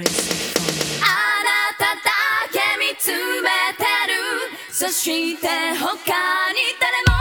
あなただけ見つめてる。そして他に誰も